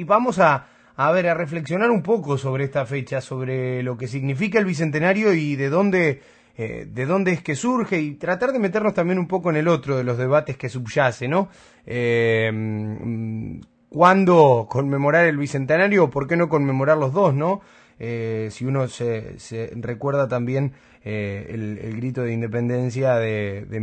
y vamos a, a ver, a reflexionar un poco sobre esta fecha, sobre lo que significa el Bicentenario y de dónde, eh, de dónde es que surge y tratar de meternos también un poco en el otro de los debates que subyace, ¿no? Eh, mm, ¿Cuándo conmemorar el Bicentenario por qué no conmemorar los dos, no? Eh, si uno se, se recuerda también eh, el, el, grito de independencia de, de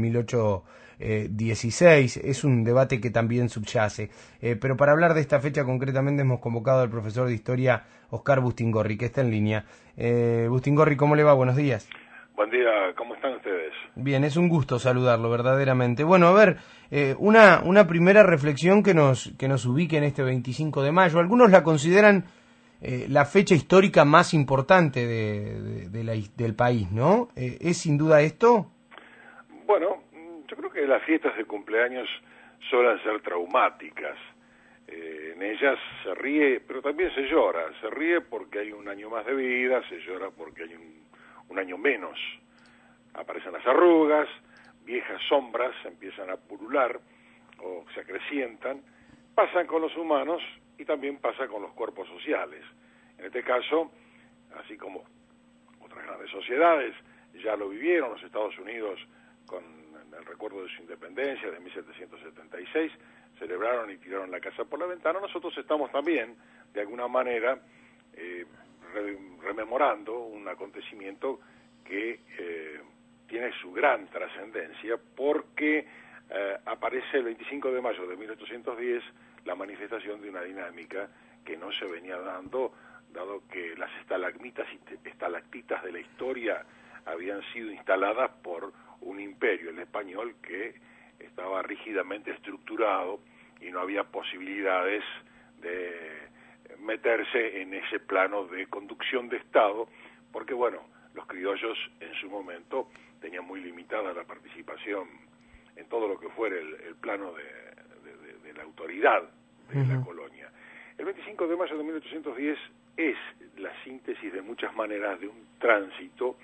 1816, es un debate que también subyace. Eh, pero para hablar de esta fecha concretamente hemos convocado al profesor de historia Oscar Bustingorri, que está en línea. Eh, Bustingorri, ¿cómo le va? Buenos días. Buen día, ¿cómo están ustedes? Bien, es un gusto saludarlo, verdaderamente. Bueno, a ver, eh, una, una primera reflexión que nos, que nos ubique en este 25 de mayo. Algunos la consideran eh, la fecha histórica más importante de, de, de la, del país, ¿no? Eh, ¿Es sin duda esto? Bueno, yo creo que las fiestas de cumpleaños suelen ser traumáticas. Eh, en ellas se ríe, pero también se llora. Se ríe porque hay un año más de vida, se llora porque hay un, un año menos. Aparecen las arrugas, viejas sombras empiezan a pulular o se acrecientan. Pasan con los humanos y también pasa con los cuerpos sociales. En este caso, así como otras grandes sociedades ya lo vivieron, los Estados Unidos con el recuerdo de su independencia de 1776, celebraron y tiraron la casa por la ventana, nosotros estamos también, de alguna manera, eh, re rememorando un acontecimiento que eh, tiene su gran trascendencia porque eh, aparece el 25 de mayo de 1810 la manifestación de una dinámica que no se venía dando, dado que las estalagmitas estalactitas de la historia habían sido instaladas por un imperio, el español, que estaba rígidamente estructurado y no había posibilidades de meterse en ese plano de conducción de Estado, porque bueno, los criollos en su momento tenían muy limitada la participación en todo lo que fuera el, el plano de, de, de, de, la autoridad de uh -huh. la colonia. El 25 de mayo de 1810 es la síntesis de muchas maneras de un tránsito,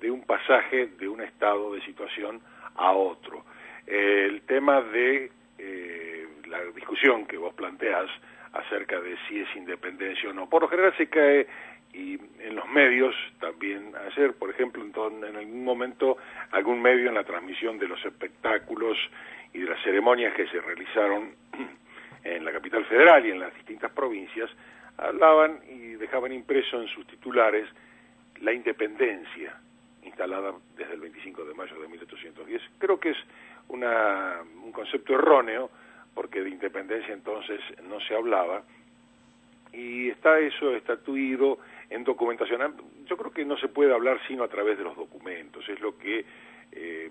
de un pasaje de un estado de situación a otro. El tema de eh, la discusión que vos planteás acerca de si es independencia o no, por lo general se cae y en los medios también ayer, por ejemplo, en, en algún momento algún medio en la transmisión de los espectáculos y de las ceremonias que se realizaron en la capital federal y en las distintas provincias, hablaban y dejaban impreso en sus titulares la independencia instalada desde el 25 de mayo de 1810. Creo que es una, un concepto erróneo, porque de independencia entonces no se hablaba, y está eso estatuido en documentación. Yo creo que no se puede hablar sino a través de los documentos, es lo que, eh,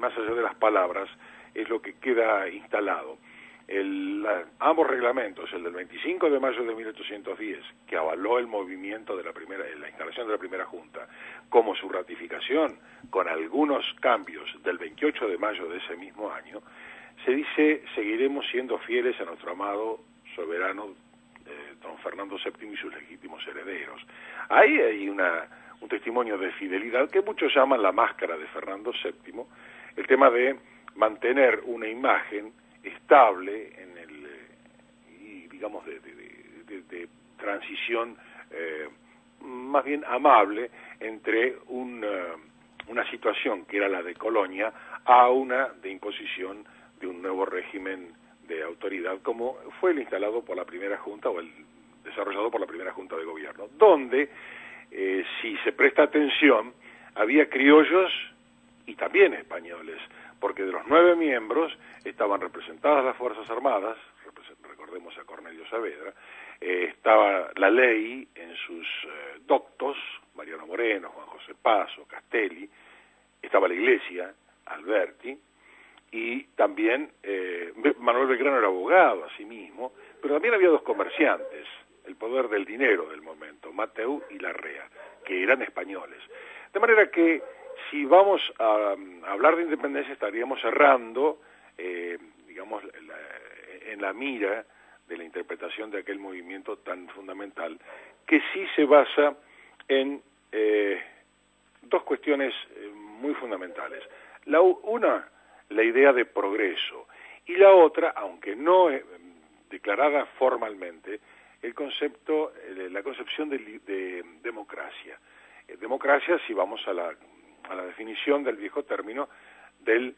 más allá de las palabras, es lo que queda instalado. El, ambos reglamentos, el del 25 de mayo de 1810, que avaló el movimiento de la primera, la instalación de la primera junta, como su ratificación, con algunos cambios del 28 de mayo de ese mismo año, se dice seguiremos siendo fieles a nuestro amado soberano eh, don Fernando VII y sus legítimos herederos. Ahí hay una, un testimonio de fidelidad que muchos llaman la máscara de Fernando VII, el tema de mantener una imagen estable en el y digamos de, transición eh, más bien amable entre un, uh, una situación que era la de colonia a una de imposición de un nuevo régimen de autoridad como fue el instalado por la primera junta o el desarrollado por la primera junta de gobierno donde eh, si se presta atención había criollos y también españoles porque de los nueve miembros estaban representadas las Fuerzas Armadas, recordemos a Cornelio Saavedra, eh, estaba la ley en sus eh, doctos, Mariano Moreno, Juan José Paso, Castelli, estaba la Iglesia, Alberti, y también eh, Manuel Belgrano era abogado, asimismo, pero también había dos comerciantes, el poder del dinero del momento, Mateu y Larrea, que eran españoles. De manera que si vamos a, a, hablar de independencia estaríamos cerrando, eh, digamos, la, en la mira de la interpretación de aquel movimiento tan fundamental, que sí se basa en eh, dos cuestiones eh, muy fundamentales. La una, la idea de progreso, y la otra, aunque no declarada formalmente el concepto, la concepción de, democracia. democracia, si vamos a la, a la definición del viejo término del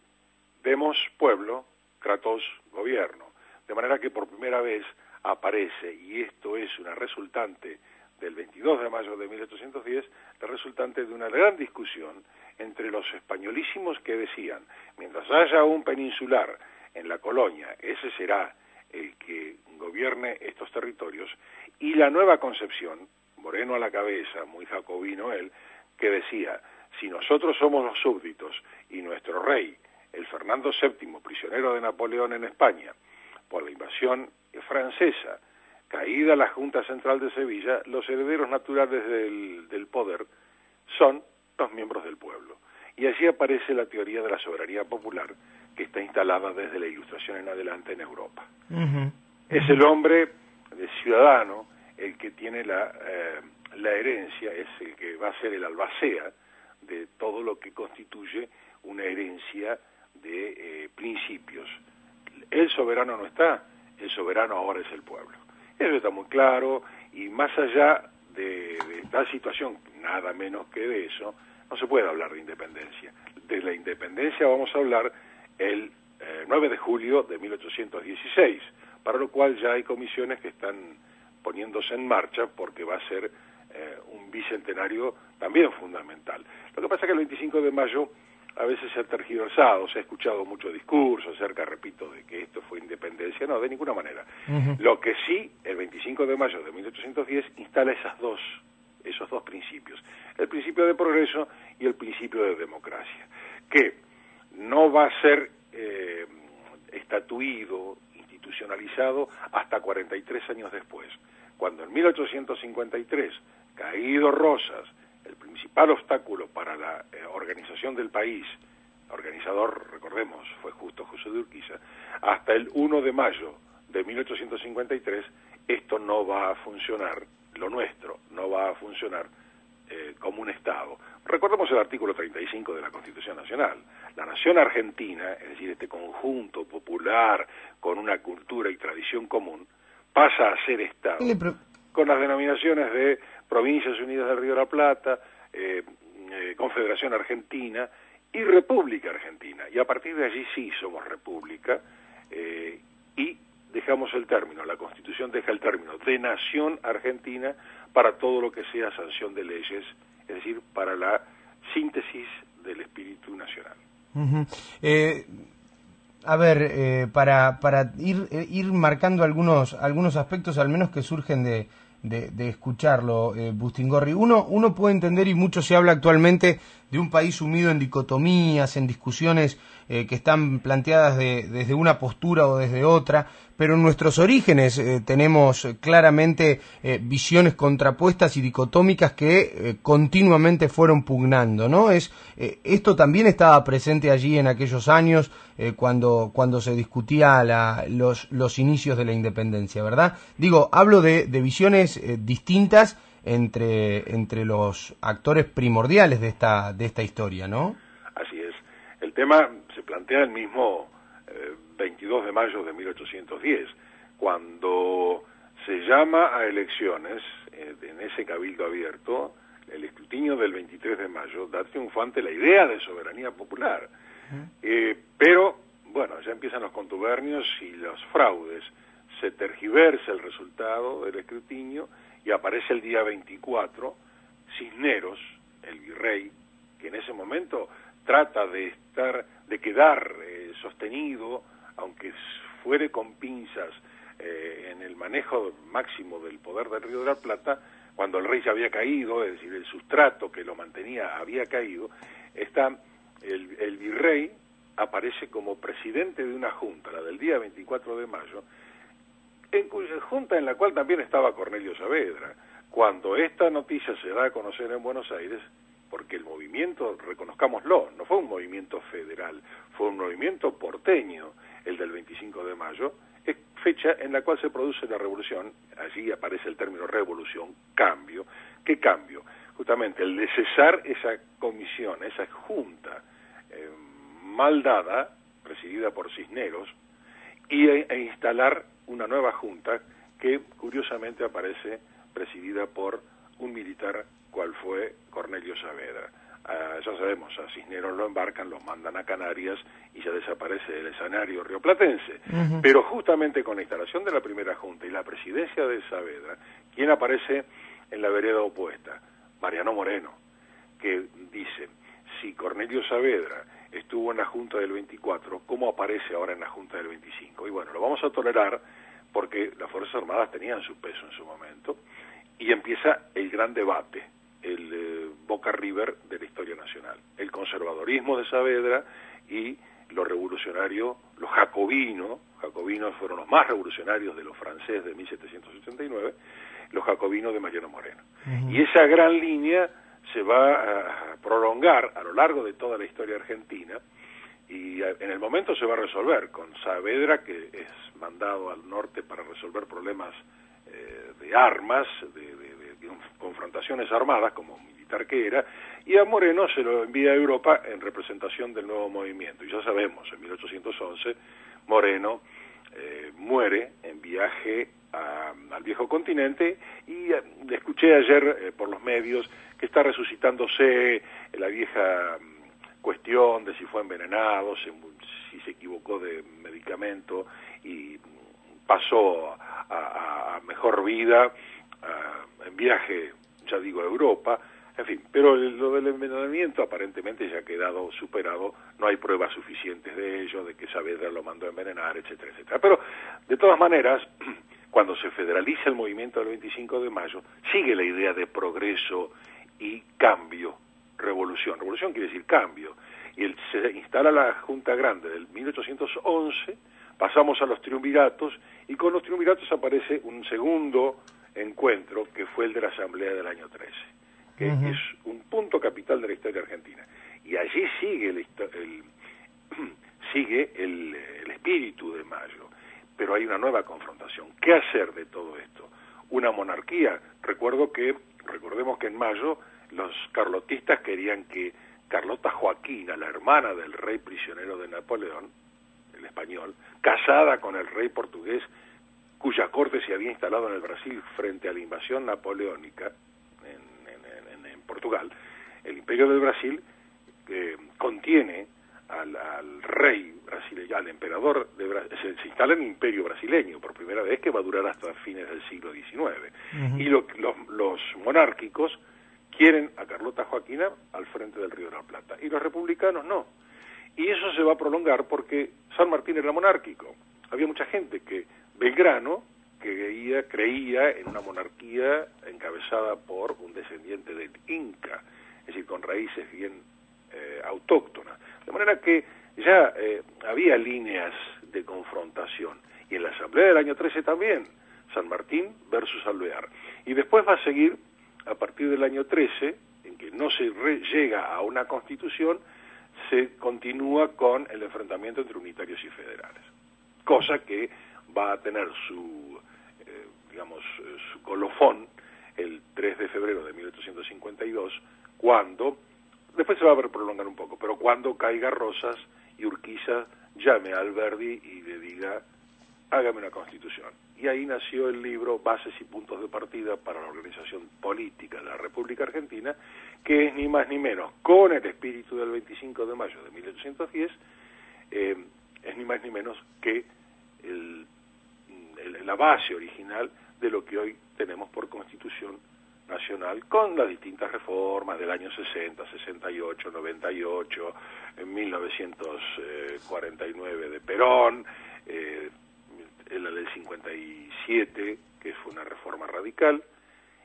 demos pueblo, kratos gobierno. De manera que por primera vez aparece, y esto es una resultante del 22 de mayo de 1810, la resultante de una gran discusión entre los españolísimos que decían, mientras haya un peninsular en la colonia, ese será el que gobierne estos territorios, y la nueva concepción, Moreno a la cabeza, muy jacobino él, que decía, si nosotros somos los súbditos y nuestro rey, el Fernando VII, prisionero de Napoleón en España, por la invasión francesa, caída la Junta Central de Sevilla, los herederos naturales del, del poder son los miembros del pueblo. Y allí aparece la teoría de la soberanía popular que está instalada desde la Ilustración en adelante en Europa. Es el hombre de ciudadano el que tiene la, eh, la herencia, es el que va a ser el albacea de todo lo que constituye una herencia de eh, principios. El soberano no está, el soberano ahora es el pueblo. Eso está muy claro y más allá de, tal situación, nada menos que de eso, no se puede hablar de independencia. De la independencia vamos a hablar el 9 eh, de julio de 1816, para lo cual ya hay comisiones que están poniéndose en marcha porque va a ser eh, un bicentenario también fundamental. Lo que pasa es que el 25 de mayo a veces se ha tergiversado, se ha escuchado mucho discurso acerca, repito, de que esto fue independencia, no, de ninguna manera. Lo que sí, el 25 de mayo de 1810 instala esas dos, esos dos principios, el principio de progreso y el principio de democracia, que no va a ser eh, estatuido, institucionalizado hasta 43 años después, cuando en 1853, caído Rosas, el principal obstáculo para la eh, organización del país, organizador, recordemos, fue justo José de Urquiza, hasta el 1 de mayo de 1853, esto no va a funcionar, lo nuestro no va a funcionar eh, como un Estado. Recordemos el artículo 35 de la Constitución Nacional. La nación argentina, es decir, este conjunto popular con una cultura y tradición común, pasa a ser Estado, con las denominaciones de Provincias Unidas del Río de la Plata, eh, eh, Confederación Argentina y República Argentina. Y a partir de allí sí somos República eh, y dejamos el término, la Constitución deja el término de Nación Argentina para todo lo que sea sanción de leyes, es decir, para la síntesis del espíritu nacional. a ver, para, para ir, ir marcando algunos, algunos aspectos, al menos que surgen de, de, escucharlo, eh, Bustingorri. Uno, uno puede entender, y mucho se habla actualmente, de un país sumido en dicotomías, en discusiones eh, que están planteadas desde una postura o desde otra, pero en nuestros orígenes eh, tenemos claramente eh, visiones contrapuestas y dicotómicas que continuamente fueron pugnando, ¿no? Es, esto también estaba presente allí en aquellos años cuando, cuando se discutía los, los inicios de la independencia, ¿verdad? Digo, hablo de, de visiones distintas entre, entre los actores primordiales de esta, de esta historia, ¿no? Así es. El tema se plantea el mismo 22 eh, de mayo de 1810, cuando se llama a elecciones eh, en ese cabildo abierto, el escrutinio del 23 de mayo da triunfante la idea de soberanía popular. Eh, pero, bueno, ya empiezan los contubernios y los fraudes. Se tergiversa el resultado del escrutinio y aparece el día 24 Cisneros, el virrey, que en ese momento trata de estar, de quedar eh, sostenido, aunque fuere con pinzas eh, en el manejo máximo del poder del Río de la Plata, cuando el rey ya había caído, es decir, el sustrato que lo mantenía había caído, está el, el virrey aparece como presidente de una junta, la del día 24 de mayo, en cuya junta en la cual también estaba Cornelio Saavedra. Cuando esta noticia se da a conocer en Buenos Aires, porque el movimiento, reconozcámoslo, no fue un movimiento federal, fue un movimiento porteño, el del 25 de mayo, es fecha en la cual se produce la revolución, allí aparece el término revolución, cambio. ¿Qué cambio? Justamente el de cesar esa comisión, esa junta eh, mal dada, presidida por Cisneros, y e, e instalar una nueva junta que curiosamente aparece presidida por un militar cual fue Cornelio Saavedra. Ah, ya sabemos, a Cisneros lo embarcan, lo mandan a Canarias y ya desaparece del escenario rioplatense. Pero justamente con la instalación de la primera junta y la presidencia de Saavedra, ¿quién aparece en la vereda opuesta? Mariano Moreno, que dice, si Cornelio Saavedra estuvo en la Junta del 24, ¿cómo aparece ahora en la Junta del 25? Y bueno, lo vamos a tolerar porque las Fuerzas Armadas tenían su peso en su momento y empieza el gran debate, el eh, Boca River de la historia nacional, el conservadorismo de Saavedra y lo revolucionario, los jacobinos, jacobinos fueron los más revolucionarios de los franceses de 1789, los jacobinos de Mariano Moreno. Y esa gran línea se va a prolongar a lo largo de toda la historia argentina y en el momento se va a resolver con Saavedra, que es mandado al norte para resolver problemas eh, de armas, de, confrontaciones armadas, como militar que era, y a Moreno se lo envía a Europa en representación del nuevo movimiento. Y ya sabemos, en 1811 Moreno eh, muere en viaje al viejo continente escuché ayer por los medios que está resucitándose la vieja mm, cuestión de si fue envenenado, si, se equivocó de medicamento y mm, pasó a, mejor vida en viaje, ya digo, a Europa, en fin, pero lo del envenenamiento aparentemente ya ha quedado superado, no hay pruebas suficientes de ello, de que Saavedra lo mandó a envenenar, etcétera, etcétera. Pero, de todas maneras, cuando se federaliza el movimiento del 25 de mayo, sigue la idea de progreso y cambio, revolución. Revolución quiere decir cambio. Y el, se instala la Junta Grande del 1811, pasamos a los triunviratos, y con los triunviratos aparece un segundo encuentro, que fue el de la Asamblea del año 13, que es un punto capital de la historia argentina. Y allí sigue el, sigue el, el espíritu de Mayo, pero hay una nueva confrontación. ¿Qué hacer de todo esto? Una monarquía. Recuerdo que Recordemos que en mayo los carlotistas querían que Carlota Joaquina, la hermana del rey prisionero de Napoleón, el español, casada con el rey portugués, cuya corte se había instalado en el Brasil frente a la invasión napoleónica en, Portugal, el imperio del Brasil eh, contiene al, rey brasileño, al emperador de Brasil, se, instala en el imperio brasileño por primera vez que va a durar hasta fines del siglo XIX. Y los, los monárquicos quieren a Carlota Joaquina al frente del Río de la Plata y los republicanos no. Y eso se va a prolongar porque San Martín era monárquico. Había mucha gente que Belgrano que creía en una monarquía encabezada por un descendiente del Inca, es decir, con raíces bien eh, autóctonas. De manera que ya eh, había líneas de confrontación. Y en la Asamblea del año 13 también, San Martín versus Alvear. Y después va a seguir, a partir del año 13, en que no se llega a una constitución, se continúa con el enfrentamiento entre unitarios y federales. Cosa que va a tener su, eh, digamos, su colofón el 3 de febrero de 1852, cuando Después se va a ver prolongar un poco, pero cuando caiga Rosas y Urquiza llame a Alberdi y le diga, hágame una constitución. Y ahí nació el libro Bases y Puntos de Partida para la Organización Política de la República Argentina, que es ni más ni menos, con el espíritu del 25 de mayo de 1810, eh, es ni más ni menos que la base original de lo que hoy tenemos por constitución nacional con las distintas reformas del año 60, 68, 98, en 1949 de Perón, eh, la del 57, que fue una reforma radical,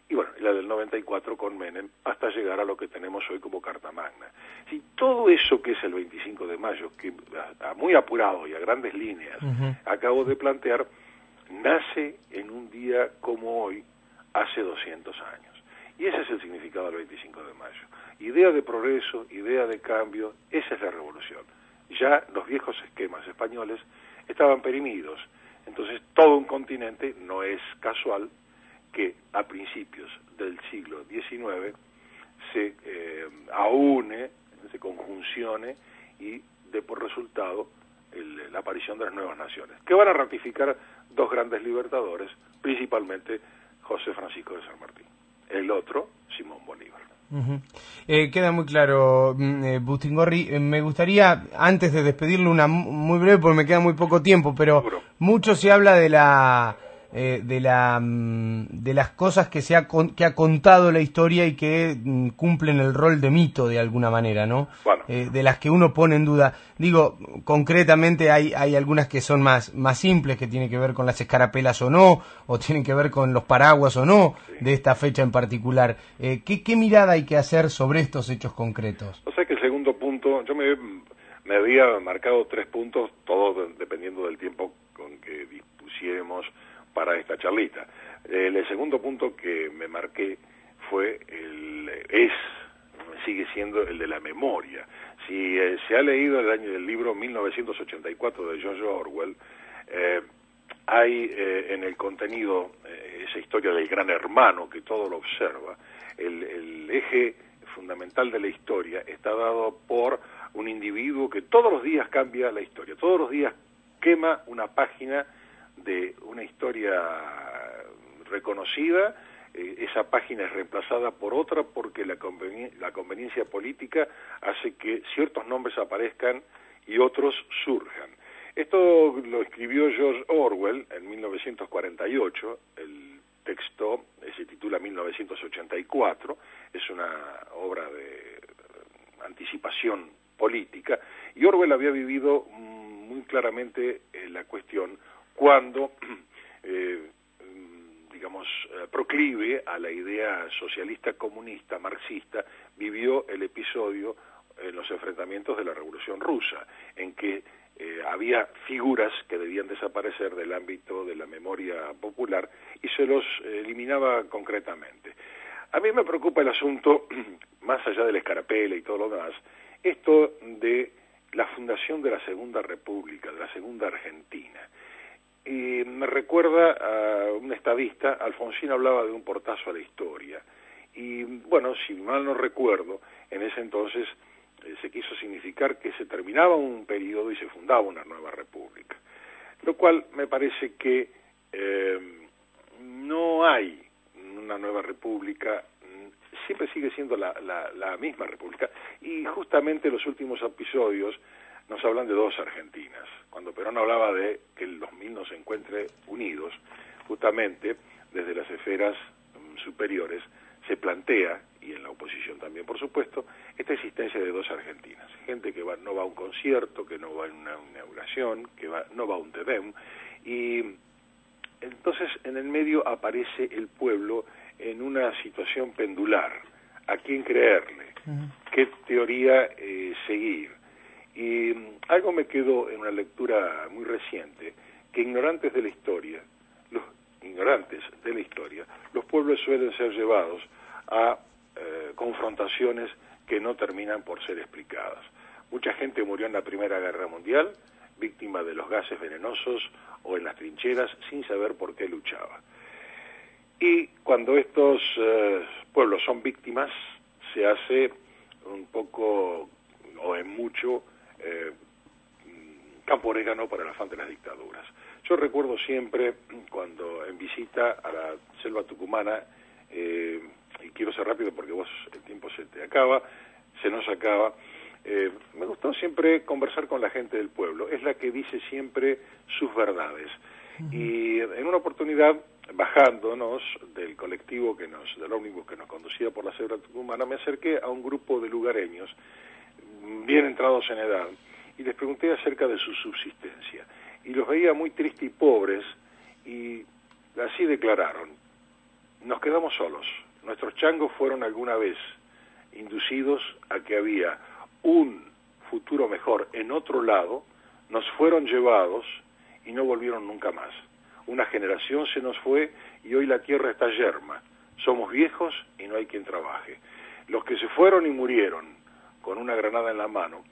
y bueno, la del 94 con Menem, hasta llegar a lo que tenemos hoy como Carta Magna. Si todo eso que es el 25 de mayo, que a, muy apurado y a grandes líneas acabo de plantear, nace en un día como hoy, hace 200 años. Y ese es el significado del 25 de mayo. Idea de progreso, idea de cambio, esa es la revolución. Ya los viejos esquemas españoles estaban perimidos. Entonces todo un continente no es casual que a principios del siglo XIX se eh, aúne, se conjuncione y dé por resultado la aparición de las nuevas naciones, que van a ratificar dos grandes libertadores, principalmente José Francisco de San Martín. El otro, Simón Bolívar. Eh, queda muy claro, mm, eh, Bustingorri. Eh, me gustaría, antes de despedirle, una muy breve, porque me queda muy poco tiempo, pero mucho se habla de la eh, de, la, mm, de las cosas que, se ha, que ha contado la historia y que mm, cumplen el rol de mito de alguna manera, ¿no? Eh, de las que uno pone en duda. Digo, concretamente hay, hay algunas que son más, más simples, que tienen que ver con las escarapelas o no, o tienen que ver con los paraguas o no, de esta fecha en particular. Eh, ¿qué, ¿Qué mirada hay que hacer sobre estos hechos concretos? O sea que el segundo punto, yo me, me había marcado tres puntos, todos dependiendo del tiempo con que dispusiéramos para esta charlita. el segundo punto que me marqué fue el es sigue siendo el de la memoria. Si eh, se ha leído el año del libro 1984 de George Orwell, eh, hay eh, en el contenido esa historia del gran hermano que todo lo observa. El, el eje fundamental de la historia está dado por un individuo que todos los días cambia la historia, todos los días quema una página de una historia reconocida, eh, esa página es reemplazada por otra porque la, la conveniencia política hace que ciertos nombres aparezcan y otros surjan. Esto lo escribió George Orwell en 1948, el texto se titula 1984, es una obra de anticipación política, y Orwell había vivido muy claramente eh, la cuestión cuando, eh, digamos, eh, proclive a la idea socialista comunista, marxista, vivió el episodio en los enfrentamientos de la Revolución Rusa, en que eh, había figuras que debían desaparecer del ámbito de la memoria popular y se los eliminaba concretamente. A mí me preocupa el asunto, más allá del escarapela y todo lo demás, esto de la fundación de la Segunda República, de la Segunda Argentina me recuerda a un estadista, Alfonsín hablaba de un portazo a la historia. Y bueno, si mal no recuerdo, en ese entonces eh, se quiso significar que se terminaba un periodo y se fundaba una nueva república. Lo cual me parece que eh, no hay una nueva república, siempre sigue siendo la, la misma república. Y justamente los últimos episodios nos hablan de dos Argentinas. Cuando Perón hablaba de que el 2000 nos encuentre unidos, justamente desde las esferas mm, superiores se plantea, y en la oposición también por supuesto, esta existencia de dos Argentinas. Gente que va, no va a un concierto, que no va a una inauguración, que va, no va a un TEDEM, y entonces en el medio aparece el pueblo en una situación pendular. ¿A quién creerle? ¿Qué teoría eh, seguir? Y mm, algo me quedó en una lectura muy reciente, que ignorantes de la historia, los ignorantes de la historia, los pueblos suelen ser llevados a eh, confrontaciones que no terminan por ser explicadas. Mucha gente murió en la Primera Guerra Mundial, víctima de los gases venenosos o en las trincheras sin saber por qué luchaba. Y cuando estos eh, pueblos son víctimas, se hace un poco o en mucho eh, campo orégano para el afán de las dictaduras. Yo recuerdo siempre cuando en visita a la selva tucumana, eh, y quiero ser rápido porque vos el tiempo se te acaba, se nos acaba, eh, me gustó siempre conversar con la gente del pueblo, es la que dice siempre sus verdades. Y en una oportunidad, bajándonos del colectivo que nos, del ómnibus que nos conducía por la selva tucumana, me acerqué a un grupo de lugareños bien entrados en edad, y les pregunté acerca de su subsistencia. Y los veía muy tristes y pobres, y así declararon, nos quedamos solos. Nuestros changos fueron alguna vez inducidos a que había un futuro mejor en otro lado, nos fueron llevados y no volvieron nunca más. Una generación se nos fue y hoy la tierra está yerma. Somos viejos y no hay quien trabaje. Los que se fueron y murieron con una granada en la mano,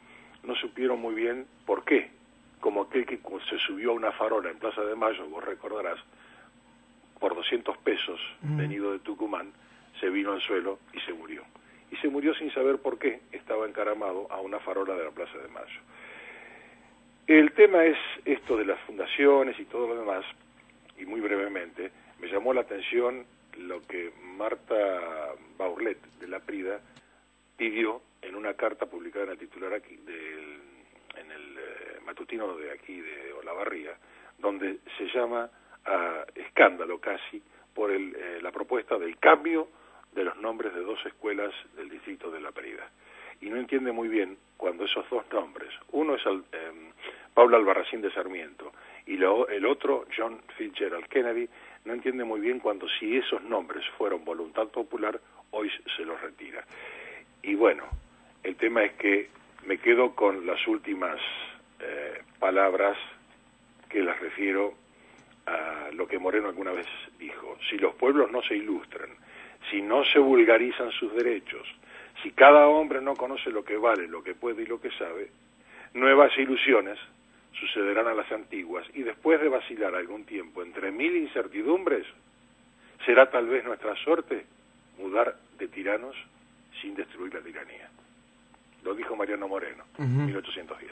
no supieron muy bien por qué. Como aquel que se subió a una farola en Plaza de Mayo, vos recordarás, por 200 pesos, venido de Tucumán, se vino al suelo y se murió. Y se murió sin saber por qué estaba encaramado a una farola de la Plaza de Mayo. El tema es esto de las fundaciones y todo lo demás. y muy brevemente, me llamó la atención lo que Marta Baurlet de la Prida pidió en una carta publicada en el titular aquí del, en el eh, matutino de aquí de Olavarría, donde se llama a escándalo casi por el, eh, la propuesta del cambio de los nombres de dos escuelas del distrito de La Prida. Y no entiende muy bien cuando esos dos nombres, uno es el, eh, Pablo Albarracín de Sarmiento y lo, el otro, John Fitzgerald Kennedy, no entiende muy bien cuando si esos nombres fueron voluntad popular, hoy se los retira. Y bueno, el tema es que me quedo con las últimas eh, palabras que las refiero a lo que Moreno alguna vez dijo. Si los pueblos no se ilustran, si no se vulgarizan sus derechos, si cada hombre no conoce lo que vale, lo que puede y lo que sabe, nuevas ilusiones sucederán a las antiguas y después de vacilar algún tiempo entre mil incertidumbres, será tal vez nuestra suerte mudar de tiranos sin destruir la tiranía. Lo dijo Mariano Moreno, 1810.